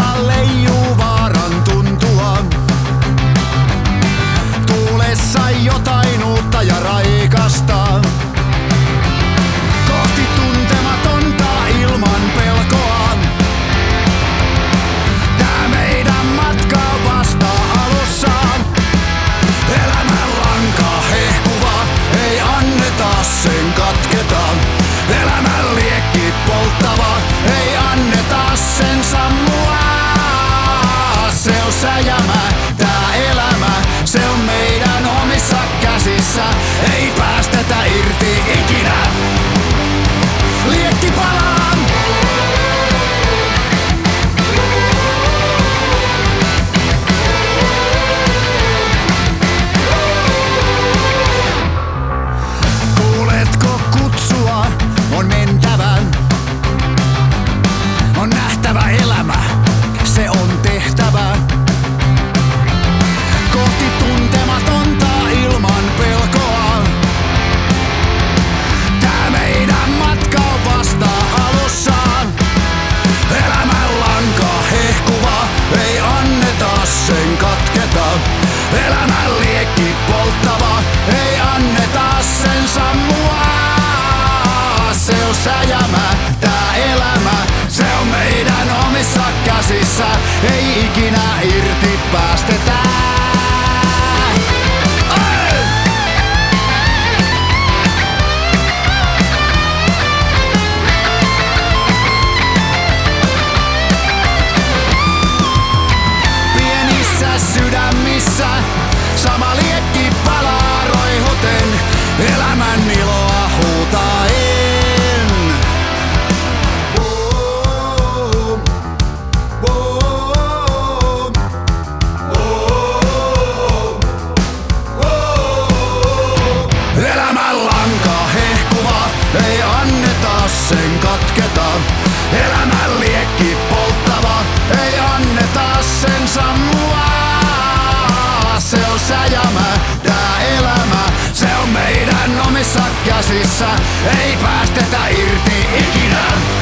I. Ei päästetä irti ikinä. Elämän liekki polttava, ei anneta sen sammua. Se on säjämä, tää elämä, se on meidän omissa käsissä, ei ikinä irti päästetä. Remind me lasissa ei päästetä irti ikinä.